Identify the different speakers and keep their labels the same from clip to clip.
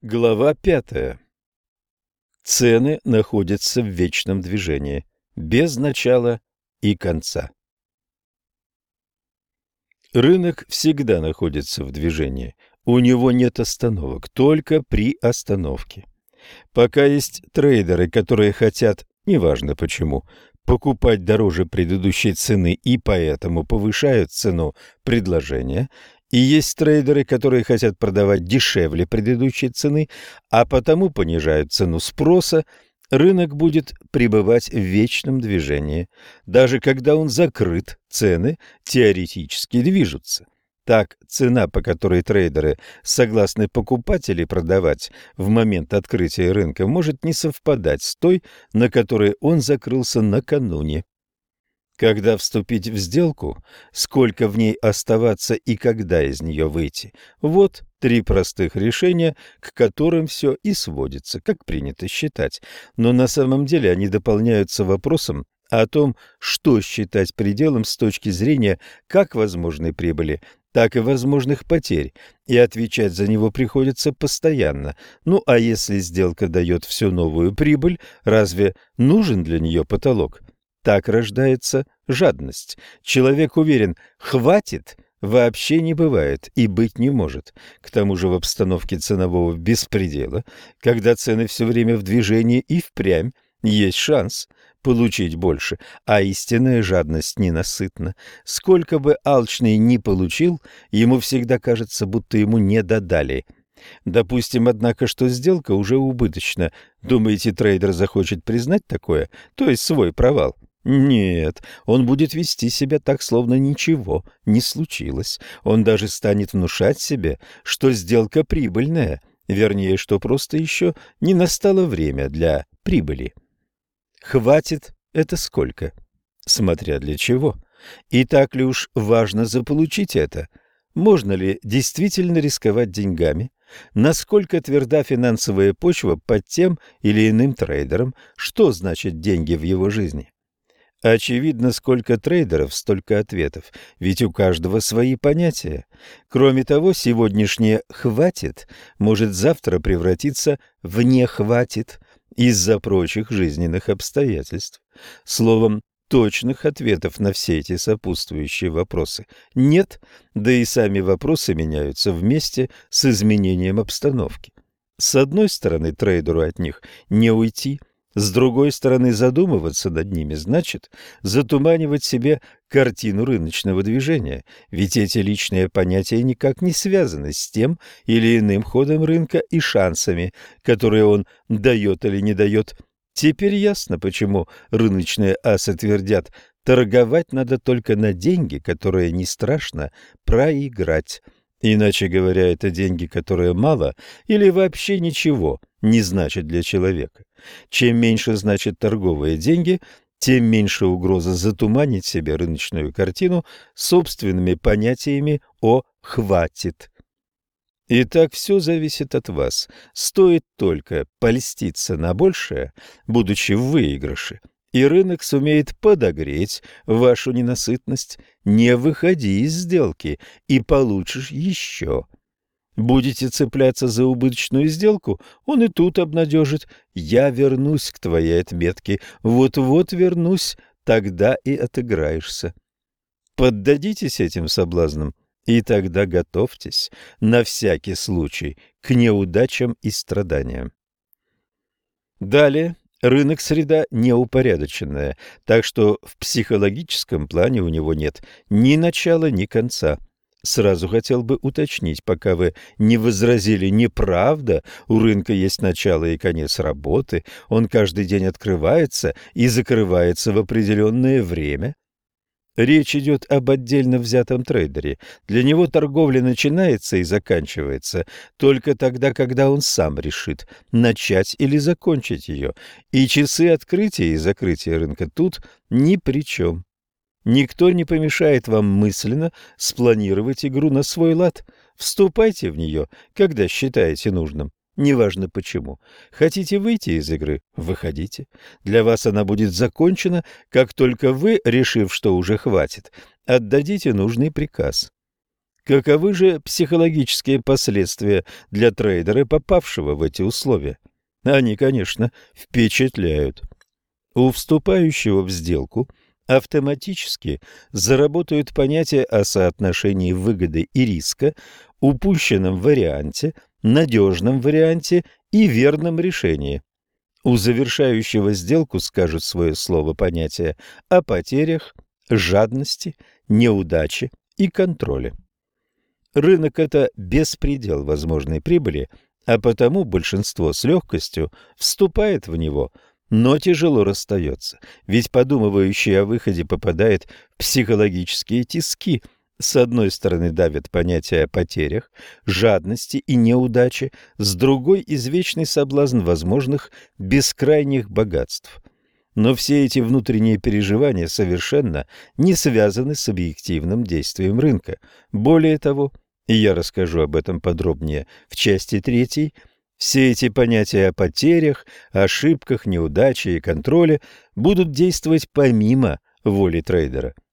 Speaker 1: Глава пятая. Цены находятся в вечном движении, без начала и конца. Рынок всегда находится в движении. У него нет остановок, только при остановке. Пока есть трейдеры, которые хотят, неважно почему, покупать дороже предыдущей цены и поэтому повышают цену предложения, и есть трейдеры, которые хотят продавать дешевле предыдущей цены, а потому понижают цену спроса, рынок будет пребывать в вечном движении. Даже когда он закрыт, цены теоретически движутся. Так, цена, по которой трейдеры согласны покупать или продавать в момент открытия рынка, может не совпадать с той, на которой он закрылся накануне. Когда вступить в сделку, сколько в ней оставаться и когда из нее выйти. Вот три простых решения, к которым все и сводится, как принято считать. Но на самом деле они дополняются вопросом о том, что считать пределом с точки зрения как возможной прибыли, так и возможных потерь, и отвечать за него приходится постоянно. Ну а если сделка дает всю новую прибыль, разве нужен для нее потолок? Так рождается жадность. Человек уверен, хватит, вообще не бывает и быть не может. К тому же в обстановке ценового беспредела, когда цены все время в движении и впрямь, есть шанс получить больше, а истинная жадность ненасытна. Сколько бы алчный ни получил, ему всегда кажется, будто ему не додали. Допустим, однако, что сделка уже убыточна. Думаете, трейдер захочет признать такое, то есть свой провал? Нет, он будет вести себя так, словно ничего не случилось. Он даже станет внушать себе, что сделка прибыльная, вернее, что просто еще не настало время для прибыли. Хватит это сколько? Смотря для чего. И так ли уж важно заполучить это? Можно ли действительно рисковать деньгами? Насколько тверда финансовая почва под тем или иным трейдером? Что значит деньги в его жизни? Очевидно, сколько трейдеров, столько ответов, ведь у каждого свои понятия. Кроме того, сегодняшнее «хватит» может завтра превратиться в «не хватит» из-за прочих жизненных обстоятельств. Словом, точных ответов на все эти сопутствующие вопросы нет, да и сами вопросы меняются вместе с изменением обстановки. С одной стороны, трейдеру от них не уйти – с другой стороны, задумываться над ними значит затуманивать себе картину рыночного движения, ведь эти личные понятия никак не связаны с тем или иным ходом рынка и шансами, которые он дает или не дает. Теперь ясно, почему рыночные асы твердят, торговать надо только на деньги, которые не страшно проиграть. Иначе говоря, это деньги, которые мало или вообще ничего не значат для человека. Чем меньше значат торговые деньги, тем меньше угроза затуманить себе рыночную картину собственными понятиями о «хватит». Итак, все зависит от вас. Стоит только польститься на большее, будучи в выигрыше, и рынок сумеет подогреть вашу ненасытность. Не выходи из сделки, и получишь еще. Будете цепляться за убыточную сделку, он и тут обнадежит. Я вернусь к твоей отметке, вот-вот вернусь, тогда и отыграешься. Поддадитесь этим соблазнам, и тогда готовьтесь на всякий случай к неудачам и страданиям. Далее Рынок – среда неупорядоченная, так что в психологическом плане у него нет ни начала, ни конца. Сразу хотел бы уточнить, пока вы не возразили «неправда», у рынка есть начало и конец работы, он каждый день открывается и закрывается в определенное время – Речь идет об отдельно взятом трейдере. Для него торговля начинается и заканчивается только тогда, когда он сам решит начать или закончить ее. И часы открытия и закрытия рынка тут ни при чем. Никто не помешает вам мысленно спланировать игру на свой лад. Вступайте в нее, когда считаете нужным неважно почему. Хотите выйти из игры – выходите. Для вас она будет закончена, как только вы, решив, что уже хватит, отдадите нужный приказ. Каковы же психологические последствия для трейдера, попавшего в эти условия? Они, конечно, впечатляют. У вступающего в сделку автоматически заработают понятия о соотношении выгоды и риска, упущенном варианте, надежном варианте и верном решении. У завершающего сделку скажут свое слово понятия о потерях, жадности, неудаче и контроле. Рынок – это беспредел возможной прибыли, а потому большинство с легкостью вступает в него, но тяжело расстается, ведь подумывающий о выходе попадает в психологические тиски – с одной стороны давят понятия о потерях, жадности и неудаче, с другой – извечный соблазн возможных бескрайних богатств. Но все эти внутренние переживания совершенно не связаны с объективным действием рынка. Более того, и я расскажу об этом подробнее в части третьей, все эти понятия о потерях, ошибках, неудаче и контроле будут действовать помимо воли трейдера –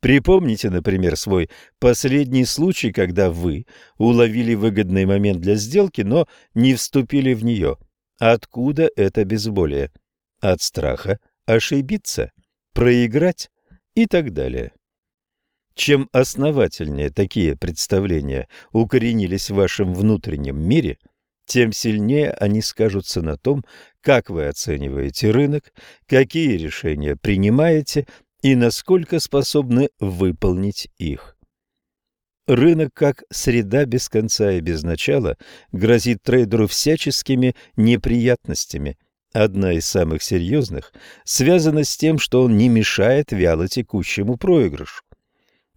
Speaker 1: Припомните, например, свой последний случай, когда вы уловили выгодный момент для сделки, но не вступили в нее. Откуда это безболие? От страха ошибиться, проиграть и так далее. Чем основательнее такие представления укоренились в вашем внутреннем мире, тем сильнее они скажутся на том, как вы оцениваете рынок, какие решения принимаете и насколько способны выполнить их. Рынок как среда без конца и без начала грозит трейдеру всяческими неприятностями. Одна из самых серьезных связана с тем, что он не мешает вяло текущему проигрышу.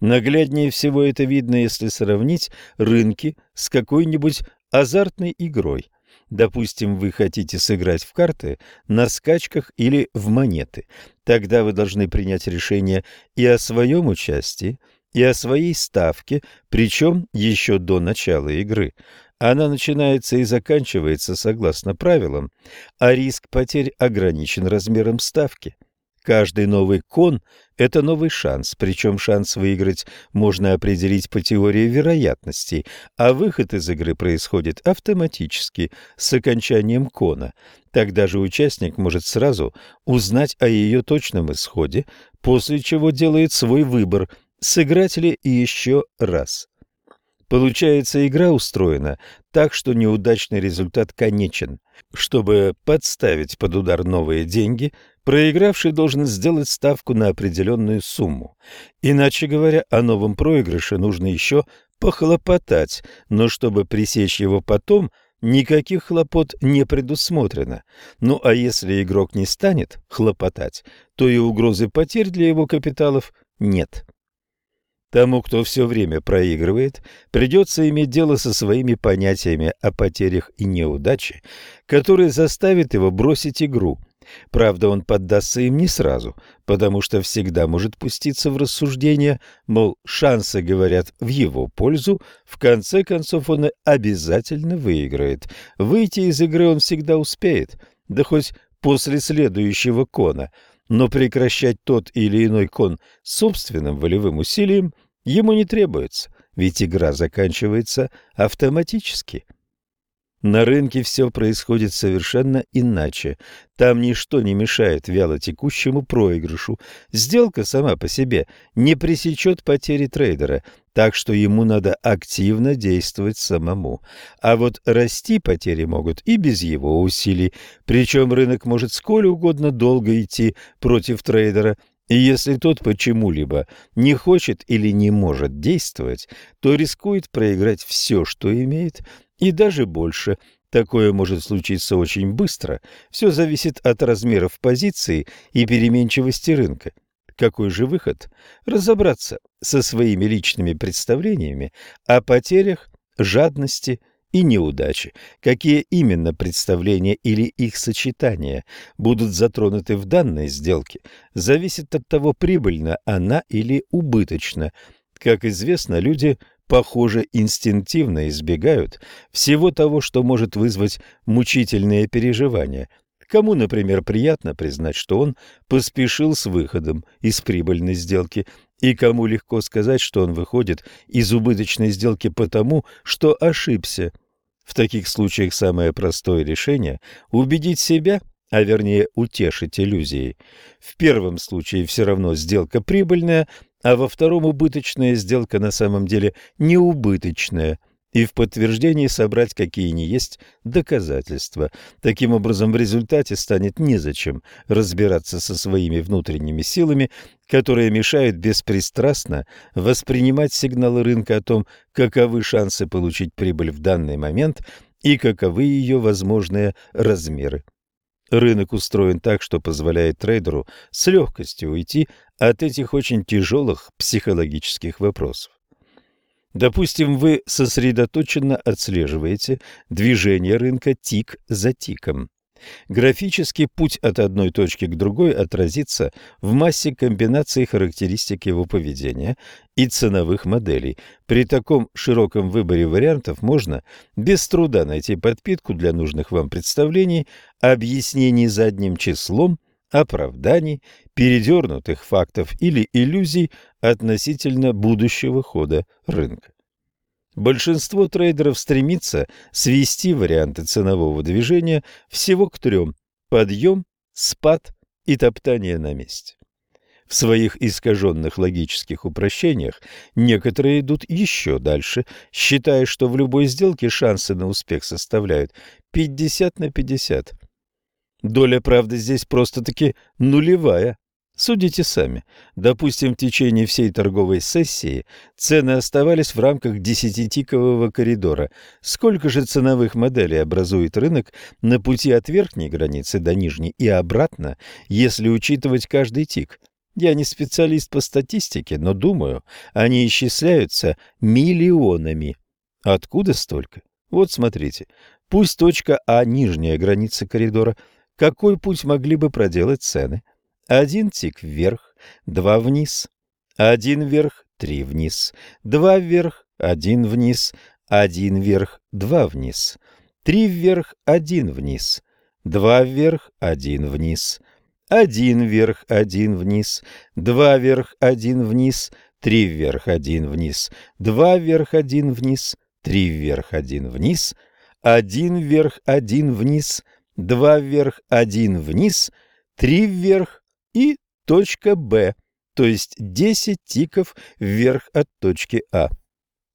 Speaker 1: Нагляднее всего это видно, если сравнить рынки с какой-нибудь азартной игрой. Допустим, вы хотите сыграть в карты на скачках или в монеты. Тогда вы должны принять решение и о своем участии, и о своей ставке, причем еще до начала игры. Она начинается и заканчивается согласно правилам, а риск потерь ограничен размером ставки. Каждый новый кон – это новый шанс, причем шанс выиграть можно определить по теории вероятностей, а выход из игры происходит автоматически с окончанием кона. Тогда же участник может сразу узнать о ее точном исходе, после чего делает свой выбор – сыграть ли еще раз. Получается, игра устроена так, что неудачный результат конечен. Чтобы подставить под удар новые деньги, Проигравший должен сделать ставку на определенную сумму. Иначе говоря, о новом проигрыше нужно еще похлопотать, но чтобы пресечь его потом, никаких хлопот не предусмотрено. Ну а если игрок не станет хлопотать, то и угрозы потерь для его капиталов нет. Тому, кто все время проигрывает, придется иметь дело со своими понятиями о потерях и неудаче, которые заставят его бросить игру – Правда, он поддастся им не сразу, потому что всегда может пуститься в рассуждение, мол, шансы говорят в его пользу, в конце концов он обязательно выиграет. Выйти из игры он всегда успеет, да хоть после следующего кона, но прекращать тот или иной кон собственным волевым усилием ему не требуется, ведь игра заканчивается автоматически. На рынке все происходит совершенно иначе. Там ничто не мешает вяло текущему проигрышу. Сделка сама по себе не пресечет потери трейдера, так что ему надо активно действовать самому. А вот расти потери могут и без его усилий, причем рынок может сколь угодно долго идти против трейдера – и если тот почему-либо не хочет или не может действовать, то рискует проиграть все, что имеет, и даже больше. Такое может случиться очень быстро. Все зависит от размеров позиции и переменчивости рынка. Какой же выход? Разобраться со своими личными представлениями о потерях, жадности и неудаче. Какие именно представления или их сочетания будут затронуты в данной сделке, зависит от того, прибыльна она или убыточна. Как известно, люди похоже, инстинктивно избегают всего того, что может вызвать мучительные переживания. Кому, например, приятно признать, что он поспешил с выходом из прибыльной сделки, и кому легко сказать, что он выходит из убыточной сделки потому, что ошибся. В таких случаях самое простое решение – убедить себя, а вернее утешить иллюзией. В первом случае все равно сделка прибыльная, а во втором убыточная сделка на самом деле не убыточная – и в подтверждении собрать какие ни есть доказательства. Таким образом, в результате станет незачем разбираться со своими внутренними силами, которые мешают беспристрастно воспринимать сигналы рынка о том, каковы шансы получить прибыль в данный момент и каковы ее возможные размеры. Рынок устроен так, что позволяет трейдеру с легкостью уйти от этих очень тяжелых психологических вопросов. Допустим, вы сосредоточенно отслеживаете движение рынка тик за тиком. Графический путь от одной точки к другой отразится в массе комбинаций характеристик его поведения и ценовых моделей. При таком широком выборе вариантов можно без труда найти подпитку для нужных вам представлений, объяснений задним числом, оправданий, передернутых фактов или иллюзий относительно будущего хода рынка. Большинство трейдеров стремится свести варианты ценового движения всего к трем – подъем, спад и топтание на месте. В своих искаженных логических упрощениях некоторые идут еще дальше, считая, что в любой сделке шансы на успех составляют 50 на 50. Доля правды здесь просто-таки нулевая. Судите сами. Допустим, в течение всей торговой сессии цены оставались в рамках десятитикового коридора. Сколько же ценовых моделей образует рынок на пути от верхней границы до нижней и обратно, если учитывать каждый тик? Я не специалист по статистике, но думаю, они исчисляются миллионами. Откуда столько? Вот смотрите. Пусть точка А – нижняя граница коридора – какой путь могли бы проделать цены? Один тик вверх, два вниз, один вверх, три вниз, два вверх, один вниз, один вверх, два вниз, три вверх, один вниз, два вверх, один вниз, один вверх, один вниз, два вверх, один вниз, три вверх, один вниз, два вверх, один вниз, три вверх, один вниз, один вверх, один вниз, два вверх, один вниз, три вверх и точка Б, то есть 10 тиков вверх от точки А.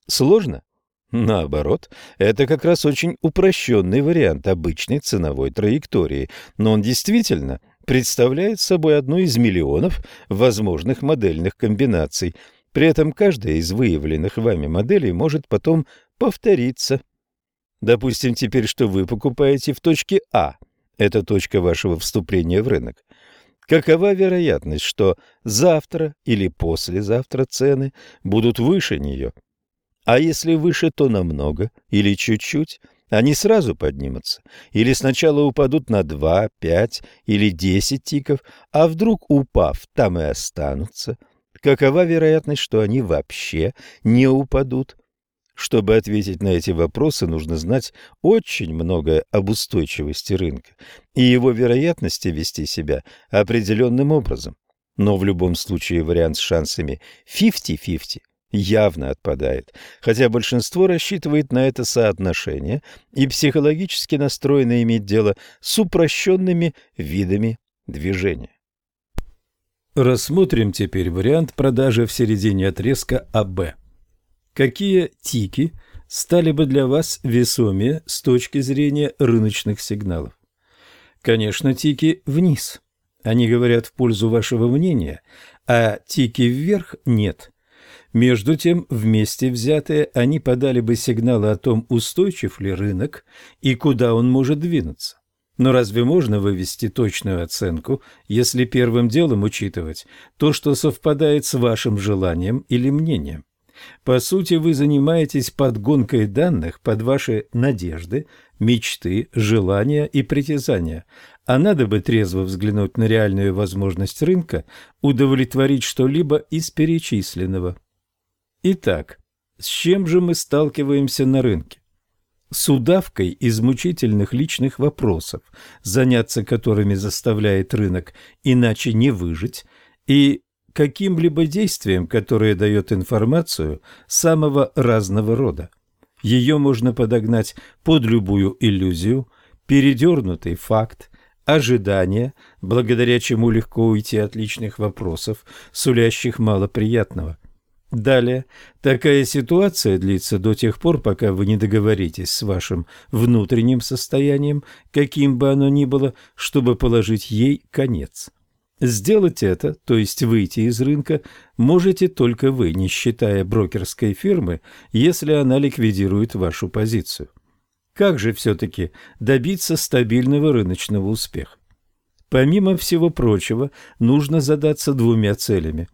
Speaker 1: Сложно? Наоборот, это как раз очень упрощенный вариант обычной ценовой траектории, но он действительно представляет собой одну из миллионов возможных модельных комбинаций. При этом каждая из выявленных вами моделей может потом повториться. Допустим теперь, что вы покупаете в точке А. Это точка вашего вступления в рынок. Какова вероятность, что завтра или послезавтра цены будут выше нее? А если выше, то намного или чуть-чуть? Они сразу поднимутся? Или сначала упадут на 2, 5 или 10 тиков, а вдруг, упав, там и останутся? Какова вероятность, что они вообще не упадут? Чтобы ответить на эти вопросы, нужно знать очень многое об устойчивости рынка и его вероятности вести себя определенным образом. Но в любом случае вариант с шансами 50-50 явно отпадает, хотя большинство рассчитывает на это соотношение и психологически настроено иметь дело с упрощенными видами движения. Рассмотрим теперь вариант продажи в середине отрезка АБ. Какие тики стали бы для вас весомее с точки зрения рыночных сигналов? Конечно, тики вниз. Они говорят в пользу вашего мнения, а тики вверх нет. Между тем, вместе взятые, они подали бы сигналы о том, устойчив ли рынок и куда он может двинуться. Но разве можно вывести точную оценку, если первым делом учитывать то, что совпадает с вашим желанием или мнением? По сути, вы занимаетесь подгонкой данных под ваши надежды, мечты, желания и притязания. А надо бы трезво взглянуть на реальную возможность рынка, удовлетворить что-либо из перечисленного. Итак, с чем же мы сталкиваемся на рынке? с удавкой из мучительных личных вопросов, заняться которыми заставляет рынок иначе не выжить, и каким-либо действием, которое дает информацию самого разного рода. Ее можно подогнать под любую иллюзию, передернутый факт, ожидание, благодаря чему легко уйти от личных вопросов, сулящих мало приятного. Далее, такая ситуация длится до тех пор, пока вы не договоритесь с вашим внутренним состоянием, каким бы оно ни было, чтобы положить ей конец. Сделать это, то есть выйти из рынка, можете только вы, не считая брокерской фирмы, если она ликвидирует вашу позицию. Как же все-таки добиться стабильного рыночного успеха? Помимо всего прочего, нужно задаться двумя целями.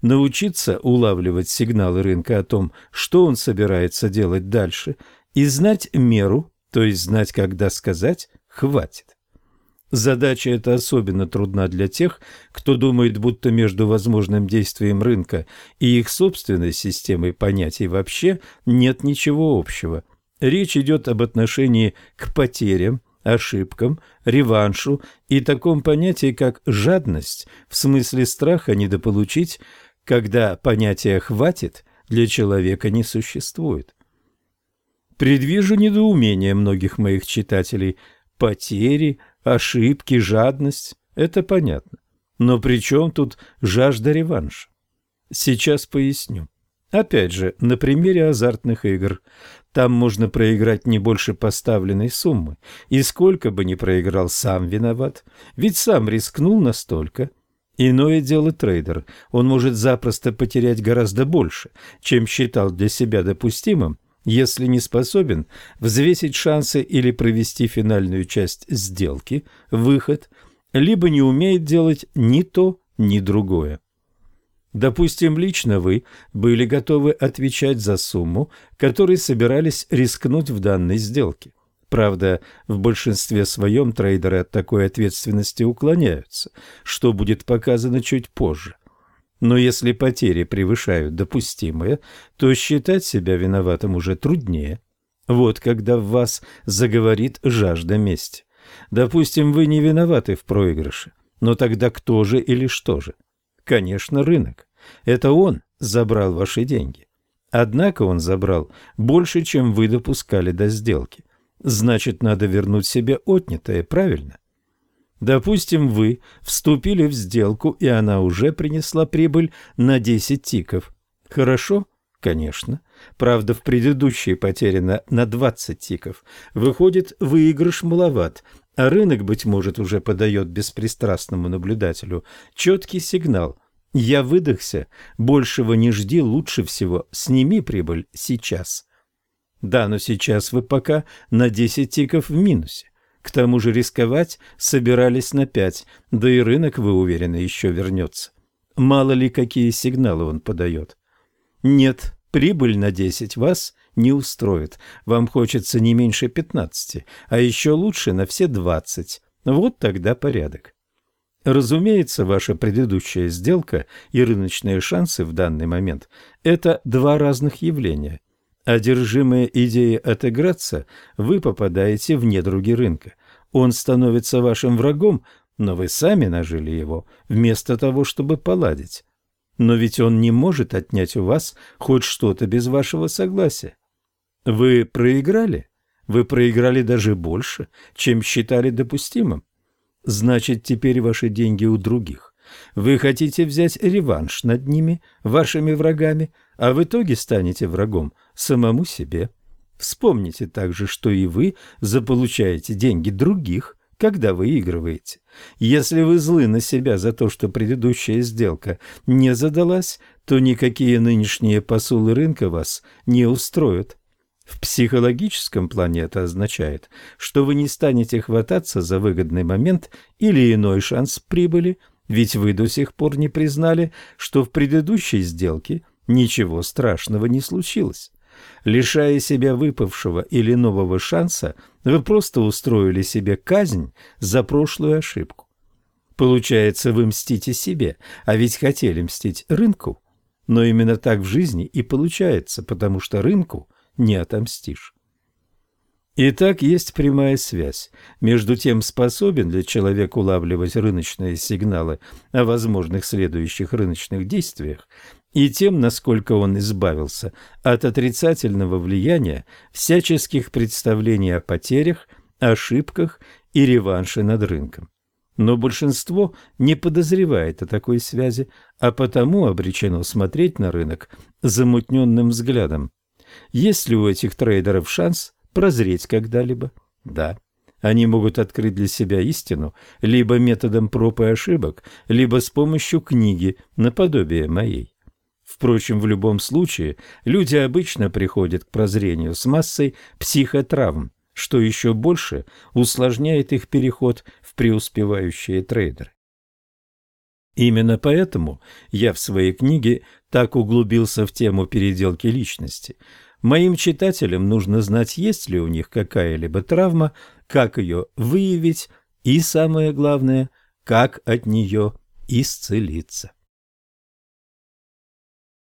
Speaker 1: Научиться улавливать сигналы рынка о том, что он собирается делать дальше, и знать меру, то есть знать, когда сказать «хватит». Задача эта особенно трудна для тех, кто думает, будто между возможным действием рынка и их собственной системой понятий вообще нет ничего общего. Речь идет об отношении к потерям, ошибкам, реваншу и таком понятии, как жадность, в смысле страха недополучить, когда понятия «хватит» для человека не существует. Предвижу недоумение многих моих читателей. Потери – ошибки, жадность – это понятно. Но при чем тут жажда реванша? Сейчас поясню. Опять же, на примере азартных игр. Там можно проиграть не больше поставленной суммы. И сколько бы ни проиграл, сам виноват. Ведь сам рискнул настолько. Иное дело трейдер. Он может запросто потерять гораздо больше, чем считал для себя допустимым, если не способен взвесить шансы или провести финальную часть сделки, выход, либо не умеет делать ни то, ни другое. Допустим, лично вы были готовы отвечать за сумму, которой собирались рискнуть в данной сделке. Правда, в большинстве своем трейдеры от такой ответственности уклоняются, что будет показано чуть позже. Но если потери превышают допустимое, то считать себя виноватым уже труднее. Вот когда в вас заговорит жажда мести. Допустим, вы не виноваты в проигрыше, но тогда кто же или что же? Конечно, рынок. Это он забрал ваши деньги. Однако он забрал больше, чем вы допускали до сделки. Значит, надо вернуть себе отнятое, правильно? Допустим, вы вступили в сделку, и она уже принесла прибыль на 10 тиков. Хорошо? Конечно. Правда, в предыдущей потеряно на 20 тиков. Выходит, выигрыш маловат, а рынок, быть может, уже подает беспристрастному наблюдателю четкий сигнал. Я выдохся, большего не жди, лучше всего сними прибыль сейчас. Да, но сейчас вы пока на 10 тиков в минусе. К тому же рисковать собирались на пять, да и рынок, вы уверены, еще вернется. Мало ли, какие сигналы он подает. Нет, прибыль на десять вас не устроит. Вам хочется не меньше пятнадцати, а еще лучше на все двадцать. Вот тогда порядок. Разумеется, ваша предыдущая сделка и рыночные шансы в данный момент – это два разных явления – Одержимые идеей отыграться, вы попадаете в недруги рынка. Он становится вашим врагом, но вы сами нажили его, вместо того, чтобы поладить. Но ведь он не может отнять у вас хоть что-то без вашего согласия. Вы проиграли? Вы проиграли даже больше, чем считали допустимым. Значит, теперь ваши деньги у других. Вы хотите взять реванш над ними, вашими врагами, а в итоге станете врагом самому себе. Вспомните также, что и вы заполучаете деньги других, когда выигрываете. Если вы злы на себя за то, что предыдущая сделка не задалась, то никакие нынешние посулы рынка вас не устроят. В психологическом плане это означает, что вы не станете хвататься за выгодный момент или иной шанс прибыли, ведь вы до сих пор не признали, что в предыдущей сделке ничего страшного не случилось. Лишая себя выпавшего или нового шанса, вы просто устроили себе казнь за прошлую ошибку. Получается, вы мстите себе, а ведь хотели мстить рынку. Но именно так в жизни и получается, потому что рынку не отомстишь. Итак, есть прямая связь между тем, способен ли человек улавливать рыночные сигналы о возможных следующих рыночных действиях, и тем, насколько он избавился от отрицательного влияния всяческих представлений о потерях, ошибках и реванше над рынком. Но большинство не подозревает о такой связи, а потому обречено смотреть на рынок замутненным взглядом. Есть ли у этих трейдеров шанс прозреть когда-либо? Да. Они могут открыть для себя истину либо методом проб и ошибок, либо с помощью книги, наподобие моей. Впрочем, в любом случае, люди обычно приходят к прозрению с массой психотравм, что еще больше усложняет их переход в преуспевающие трейдеры. Именно поэтому я в своей книге так углубился в тему переделки личности – Моим читателям нужно знать, есть ли у них какая-либо травма, как ее выявить и, самое главное, как от нее исцелиться.